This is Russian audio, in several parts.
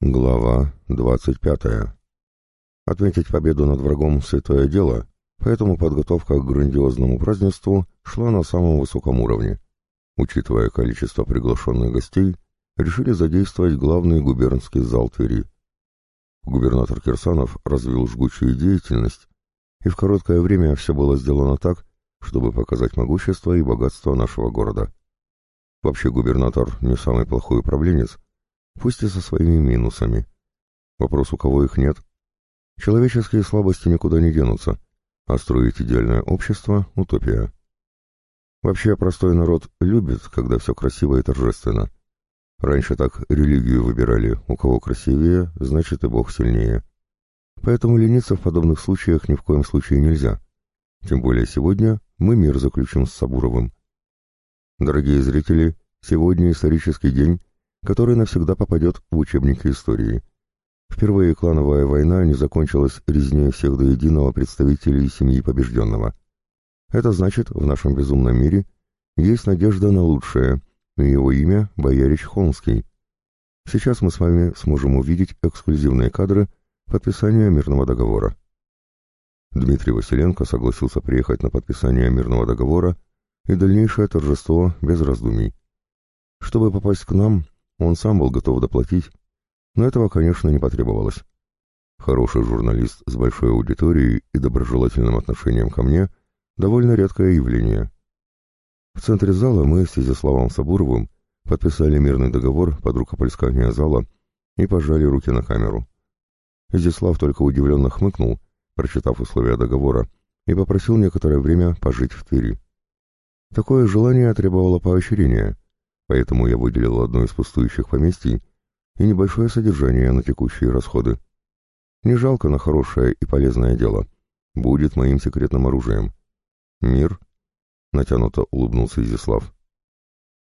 Глава 25. Отметить победу над врагом — святое дело, поэтому подготовка к грандиозному празднеству шла на самом высоком уровне. Учитывая количество приглашенных гостей, решили задействовать главный губернский зал Твери. Губернатор Кирсанов развил жгучую деятельность, и в короткое время все было сделано так, чтобы показать могущество и богатство нашего города. Вообще губернатор не самый плохой управленец — пусть и со своими минусами. Вопрос, у кого их нет. Человеческие слабости никуда не денутся, а строить идеальное общество — утопия. Вообще, простой народ любит, когда все красиво и торжественно. Раньше так религию выбирали, у кого красивее, значит и Бог сильнее. Поэтому лениться в подобных случаях ни в коем случае нельзя. Тем более сегодня мы мир заключим с Сабуровым. Дорогие зрители, сегодня исторический день, который навсегда попадет в учебники истории. Впервые клановая война не закончилась резней всех до единого представителей семьи побежденного. Это значит, в нашем безумном мире есть надежда на лучшее, и его имя — Боярич Холмский. Сейчас мы с вами сможем увидеть эксклюзивные кадры подписания мирного договора. Дмитрий Василенко согласился приехать на подписание мирного договора и дальнейшее торжество без раздумий. Чтобы попасть к нам, он сам был готов доплатить, но этого, конечно, не потребовалось. Хороший журналист с большой аудиторией и доброжелательным отношением ко мне — довольно редкое явление. В центре зала мы с Изяславом Сабуровым подписали мирный договор под рукоплескание зала и пожали руки на камеру. Изяслав только удивленно хмыкнул, прочитав условия договора, и попросил некоторое время пожить в Твери. Такое желание требовало поощрения — поэтому я выделил одно из пустующих поместий и небольшое содержание на текущие расходы. Не жалко на хорошее и полезное дело. Будет моим секретным оружием. Мир? Натянуто улыбнулся Изяслав.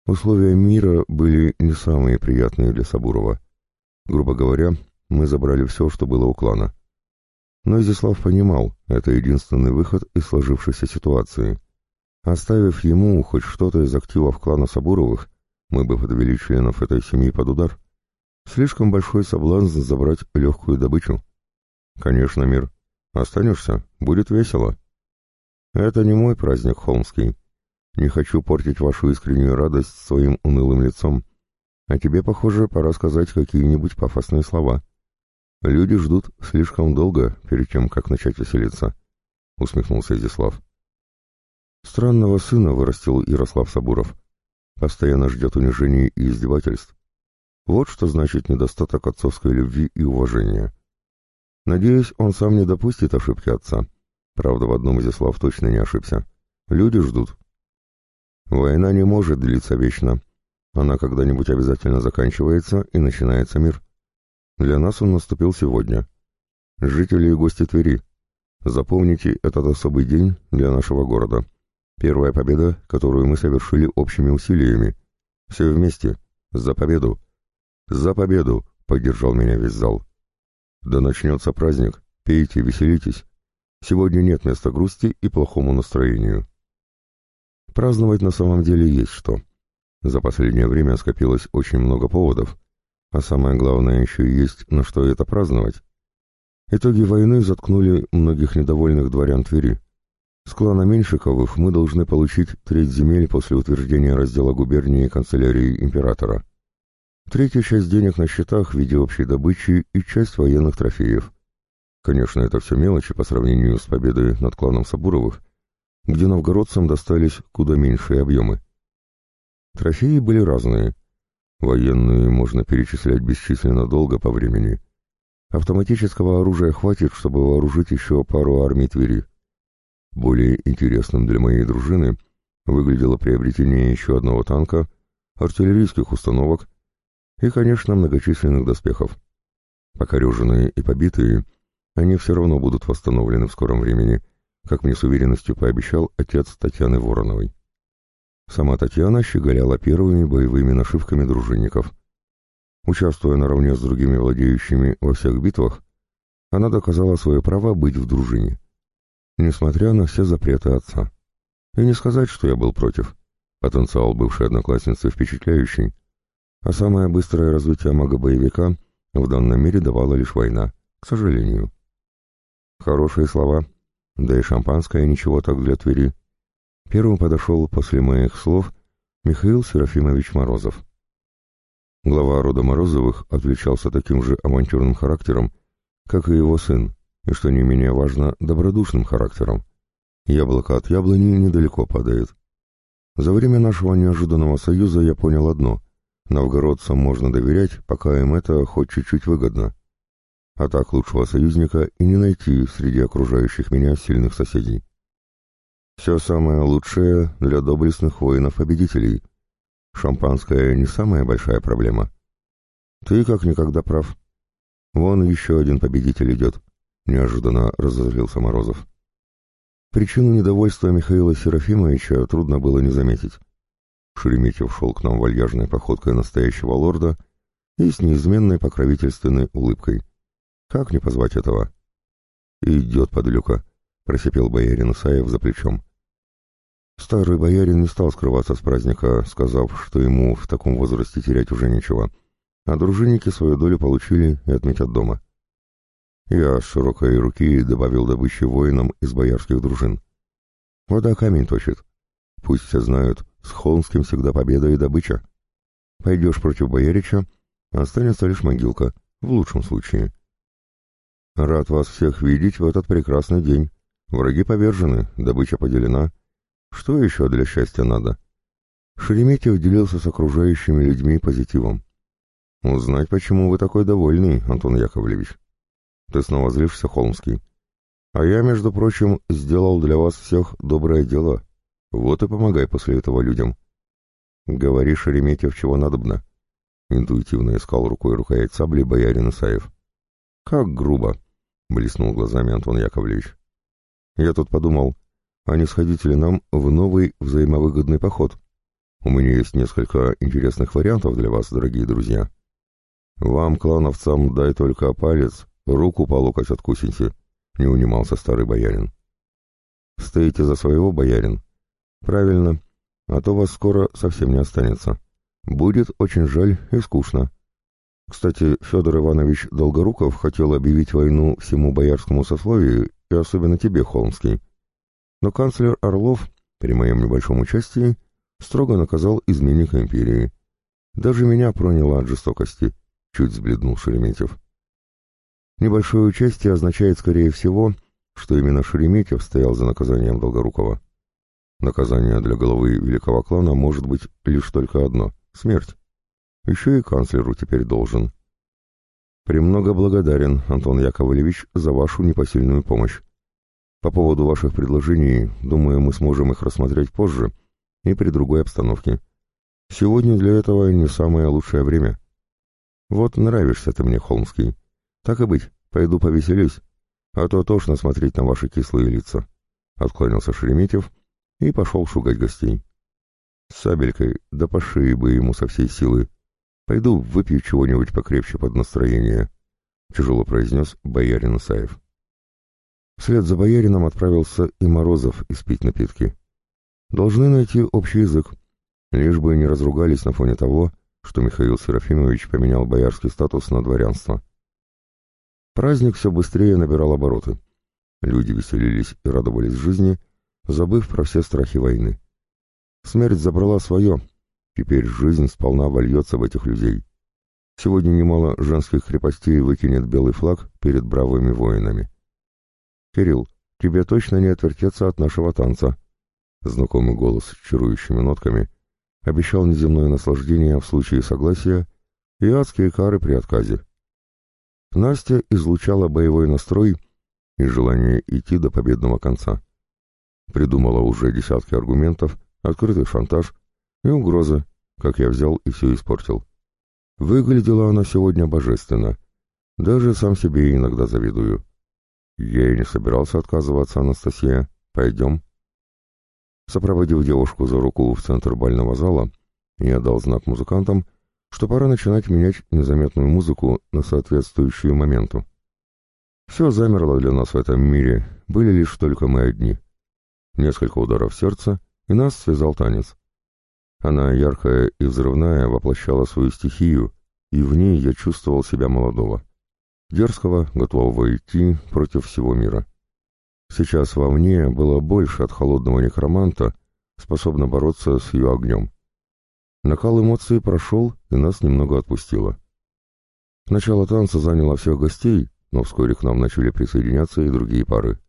Условия мира были не самые приятные для Сабурова. Грубо говоря, мы забрали все, что было у клана. Но Изяслав понимал, это единственный выход из сложившейся ситуации. Оставив ему хоть что-то из активов клана Сабуровых, мы бы подвели членов этой семьи под удар. Слишком большой соблазн забрать легкую добычу. Конечно, мир. Останешься? Будет весело. Это не мой праздник, Холмский. Не хочу портить вашу искреннюю радость своим унылым лицом. А тебе, похоже, пора сказать какие-нибудь пафосные слова. Люди ждут слишком долго, перед тем, как начать веселиться. Усмехнулся Изяслав. Странного сына вырастил Ярослав Сабуров постоянно ждет унижений и издевательств. Вот что значит недостаток отцовской любви и уважения. Надеюсь, он сам не допустит ошибки отца. Правда, в одном Изяслав точно не ошибся. Люди ждут. Война не может длиться вечно. Она когда-нибудь обязательно заканчивается и начинается мир. Для нас он наступил сегодня. Жители и гости Твери, запомните этот особый день для нашего города. Первая победа, которую мы совершили общими усилиями. Все вместе. За победу. За победу, поддержал меня весь зал. Да начнется праздник. Пейте, веселитесь. Сегодня нет места грусти и плохому настроению. Праздновать на самом деле есть что. За последнее время скопилось очень много поводов, а самое главное еще есть на что это праздновать. Итоги войны заткнули многих недовольных дворян Твери. С клана Меньшиковых мы должны получить треть земель после утверждения раздела губернии канцелярии императора. Третья часть денег на счетах в виде общей добычи и часть военных трофеев. Конечно, это все мелочи по сравнению с победой над кланом Сабуровых, где новгородцам достались куда меньшие объемы. Трофеи были разные. Военные можно перечислять бесчисленно долго по времени. Автоматического оружия хватит, чтобы вооружить еще пару армий Твери. Более интересным для моей дружины выглядело приобретение еще одного танка, артиллерийских установок и, конечно, многочисленных доспехов. Покореженные и побитые, они все равно будут восстановлены в скором времени, как мне с уверенностью пообещал отец Татьяны Вороновой. Сама Татьяна щеголяла первыми боевыми нашивками дружинников. Участвуя наравне с другими владеющими во всех битвах, она доказала свое право быть в дружине несмотря на все запреты отца. И не сказать, что я был против. Потенциал бывшей одноклассницы впечатляющий, а самое быстрое развитие мага-боевика В данном мире давала лишь война, к сожалению. Хорошие слова, да и шампанское ничего так для Твери. Первым подошел после моих слов Михаил Серафимович Морозов. Глава рода Морозовых отличался таким же авантюрным характером, как и его сын, и, что не менее важно, добродушным характером. Яблоко от яблони недалеко падает. За время нашего неожиданного союза я понял одно — Новгородцам можно доверять, пока им это хоть чуть-чуть выгодно. А так лучшего союзника и не найти среди окружающих меня сильных соседей. Все самое лучшее для доблестных воинов-победителей. Шампанское не самая большая проблема. Ты как никогда прав. Вон еще один победитель идет, — неожиданно разозлился Морозов. Причину недовольства Михаила Серафимовича трудно было не заметить. Шереметьев шел к нам вальяжной походкой настоящего лорда и с неизменной покровительственной улыбкой. Как не позвать этого? «Идет подлюка», — просипел боярин Исаев за плечом. Старый боярин не стал скрываться с праздника, сказав, что ему в таком возрасте терять уже нечего, а дружинники свою долю получили и отметят дома. Я с широкой руки добавил добычи воинам из боярских дружин. Вода камень точит. Пусть все знают, с Холмским всегда победа и добыча. Пойдешь против Боярича, останется лишь могилка, в лучшем случае. Рад вас всех видеть в этот прекрасный день. Враги повержены, добыча поделена. Что еще для счастья надо? Шереметьев делился с окружающими людьми позитивом. Узнать, почему вы такой довольный, Антон Яковлевич. Ты снова злишься, Холмский. А я, между прочим, сделал для вас всех доброе дело. Вот и помогай после этого людям. Говори, Шереметьев, чего надобно. Интуитивно искал рукой рукоять сабли боярин Исаев. Как грубо, блеснул глазами Антон Яковлевич. Я тут подумал, а не сходите ли нам в новый взаимовыгодный поход? У меня есть несколько интересных вариантов для вас, дорогие друзья. Вам, клановцам, дай только палец, руку по локоть откусите, не унимался старый боярин. Стоите за своего, боярин, Правильно, а то вас скоро совсем не останется. Будет очень жаль и скучно. Кстати, Федор Иванович Долгоруков хотел объявить войну всему боярскому сословию и особенно тебе, Холмский. Но канцлер Орлов, при моем небольшом участии, строго наказал изменника империи. Даже меня проняло от жестокости, чуть взбледнул Шереметьев. Небольшое участие означает, скорее всего, что именно Шереметьев стоял за наказанием Долгорукова. Наказание для главы великого клана может быть лишь только одно — смерть. Еще и канцлеру теперь должен. Премного благодарен, Антон Яковлевич, за вашу непосильную помощь. По поводу ваших предложений, думаю, мы сможем их рассмотреть позже и при другой обстановке. Сегодня для этого не самое лучшее время. Вот нравишься ты мне, Холмский. Так и быть, пойду повеселюсь, а то тошно смотреть на ваши кислые лица. Отклонился Шереметьев и пошел шугать гостей. С сабелькой, да по шее бы ему со всей силы. Пойду выпью чего-нибудь покрепче под настроение, — тяжело произнес боярин Исаев. Вслед за боярином отправился и Морозов испить напитки. Должны найти общий язык, лишь бы не разругались на фоне того, что Михаил Серафимович поменял боярский статус на дворянство. Праздник все быстрее набирал обороты. Люди веселились и радовались жизни — забыв про все страхи войны. Смерть забрала свое, теперь жизнь сполна вольется в этих людей. Сегодня немало женских крепостей выкинет белый флаг перед бравыми воинами. «Кирилл, тебе точно не отвертеться от нашего танца», знакомый голос с чарующими нотками, обещал неземное наслаждение в случае согласия и адские кары при отказе. Настя излучала боевой настрой и желание идти до победного конца. Придумала уже десятки аргументов, открытый шантаж и угрозы, как я взял и все испортил. Выглядела она сегодня божественно. Даже сам себе иногда завидую. Я и не собирался отказываться, Анастасия. Пойдем. Сопроводив девушку за руку в центр бального зала, я дал знак музыкантам, что пора начинать менять незаметную музыку на соответствующую моменту. Все замерло для нас в этом мире, были лишь только мы одни. Несколько ударов сердца, и нас связал танец. Она, яркая и взрывная, воплощала свою стихию, и в ней я чувствовал себя молодого. Дерзкого, готового идти против всего мира. Сейчас вовне было больше от холодного некроманта, способно бороться с ее огнем. Накал эмоций прошел, и нас немного отпустило. Начало танца заняло всех гостей, но вскоре к нам начали присоединяться и другие пары.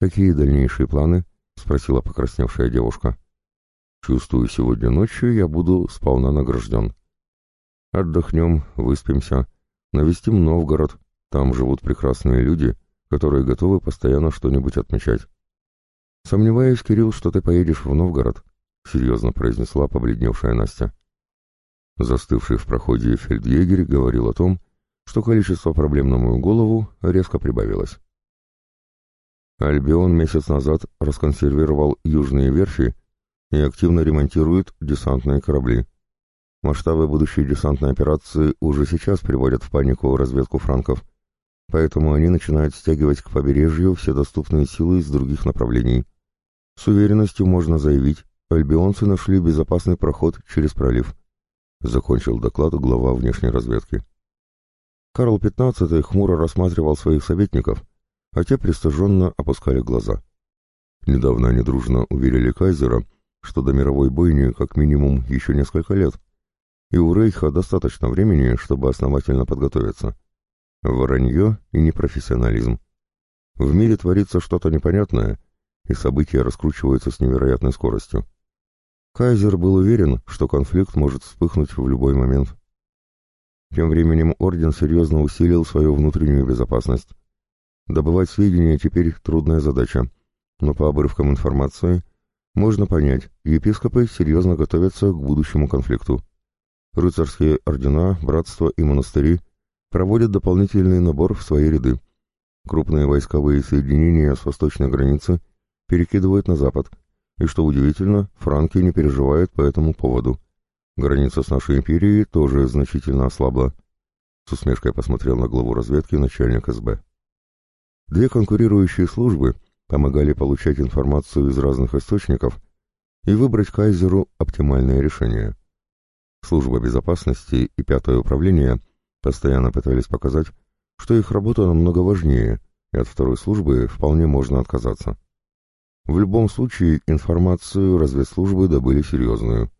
«Какие дальнейшие планы?» — спросила покрасневшая девушка. «Чувствую, сегодня ночью я буду сполна награжден. Отдохнем, выспимся, навестим Новгород, там живут прекрасные люди, которые готовы постоянно что-нибудь отмечать. Сомневаюсь, Кирилл, что ты поедешь в Новгород», — серьезно произнесла побледневшая Настя. Застывший в проходе фельдъегерь говорил о том, что количество проблем на мою голову резко прибавилось. Альбион месяц назад расконсервировал южные верфи и активно ремонтирует десантные корабли. Масштабы будущей десантной операции уже сейчас приводят в панику разведку франков, поэтому они начинают стягивать к побережью все доступные силы из других направлений. С уверенностью можно заявить, альбионцы нашли безопасный проход через пролив. Закончил доклад глава внешней разведки. Карл XV хмуро рассматривал своих советников, а те пристыженно опускали глаза. Недавно они дружно уверили кайзера, что до мировой бойни как минимум еще несколько лет, и у Рейха достаточно времени, чтобы основательно подготовиться. Воронье и непрофессионализм. В мире творится что-то непонятное, и события раскручиваются с невероятной скоростью. Кайзер был уверен, что конфликт может вспыхнуть в любой момент. Тем временем Орден серьезно усилил свою внутреннюю безопасность. Добывать сведения теперь трудная задача, но по обрывкам информации можно понять, епископы серьезно готовятся к будущему конфликту. Рыцарские ордена, братства и монастыри проводят дополнительный набор в свои ряды. Крупные войсковые соединения с восточной границы перекидывают на запад, и, что удивительно, франки не переживают по этому поводу. Граница с нашей империей тоже значительно ослабла. С усмешкой посмотрел на главу разведки начальник СБ. Две конкурирующие службы помогали получать информацию из разных источников и выбрать кайзеру оптимальное решение. Служба безопасности и Пятое управление постоянно пытались показать, что их работа намного важнее, и от второй службы вполне можно отказаться. В любом случае информацию разведслужбы добыли серьезную.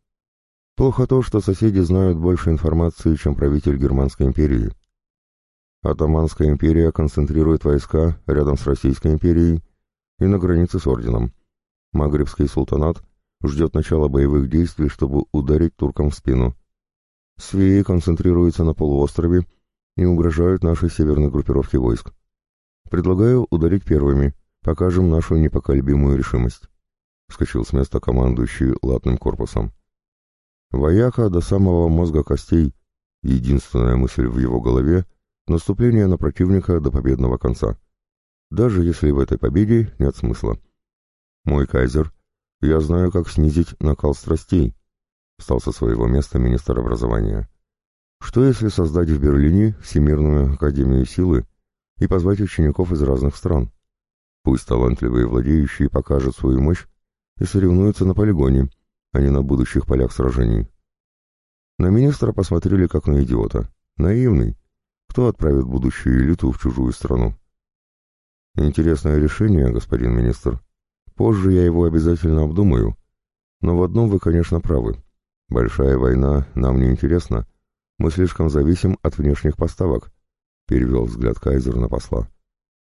Плохо то, что соседи знают больше информации, чем правитель Германской империи. Атаманская империя концентрирует войска рядом с Российской империей и на границе с орденом. Магрибский султанат ждет начала боевых действий, чтобы ударить туркам в спину. Свеи концентрируются на полуострове и угрожают нашей северной группировке войск. Предлагаю ударить первыми, покажем нашу непоколебимую решимость. Вскочил с места командующий латным корпусом. Вояка до самого мозга костей, единственная мысль в его голове — наступление на противника до победного конца. Даже если в этой победе нет смысла. Мой кайзер я знаю, как снизить накал страстей, встал со своего места министр образования. Что если создать в Берлине Всемирную Академию Силы и позвать учеников из разных стран? Пусть талантливые владеющие покажут свою мощь и соревнуются на полигоне, а не на будущих полях сражений. На министра посмотрели как на идиота. Наивный. Кто отправит будущую элиту в чужую страну? Интересное решение, господин министр. Позже я его обязательно обдумаю. Но в одном вы, конечно, правы. Большая война нам не интересна. Мы слишком зависим от внешних поставок, перевел взгляд Кайзер на посла.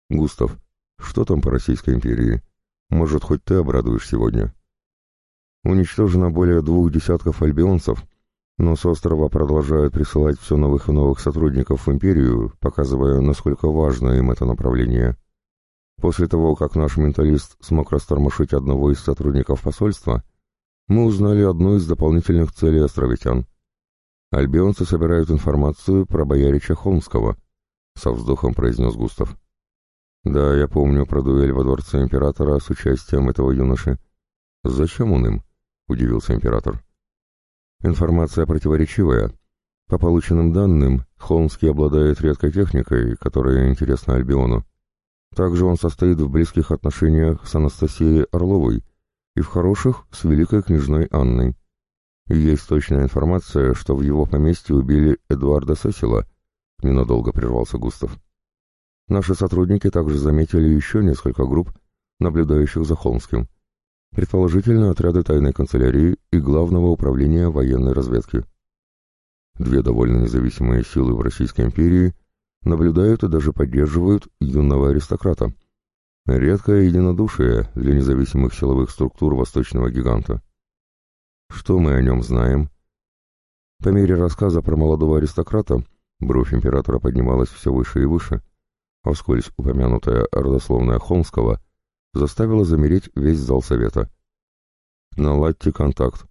Густав, что там по Российской империи? Может, хоть ты обрадуешь сегодня? Уничтожено более двух десятков альбионцев, но с острова продолжают присылать все новых и новых сотрудников в империю, показывая, насколько важно им это направление. После того, как наш менталист смог растормошить одного из сотрудников посольства, мы узнали одну из дополнительных целей островитян. Альбионцы собирают информацию про боярича Холмского, со вздохом произнес Густав. Да, я помню про дуэль во дворце императора с участием этого юноши. Зачем он им? Удивился император. Информация противоречивая. По полученным данным, Холмский обладает редкой техникой, которая интересна Альбиону. Также он состоит в близких отношениях с Анастасией Орловой и в хороших с великой княжной Анной. И есть точная информация, что в его поместье убили Эдуарда Сесила, ненадолго прервался Густав. Наши сотрудники также заметили еще несколько групп, наблюдающих за Холмским. Предположительно, отряды тайной канцелярии и Главного управления военной разведки. Две довольно независимые силы в Российской империи наблюдают и даже поддерживают юного аристократа. Редкое единодушие для независимых силовых структур восточного гиганта. Что мы о нем знаем? По мере рассказа про молодого аристократа, бровь императора поднималась все выше и выше, а вскользь упомянутая родословная Холмского заставила замереть весь зал совета. «Наладьте контакт.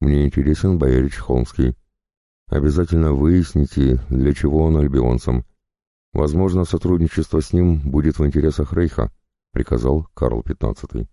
Мне интересен боярич Холмский. Обязательно выясните, для чего он альбионцам. Возможно, сотрудничество с ним будет в интересах Рейха», — приказал Карл XV.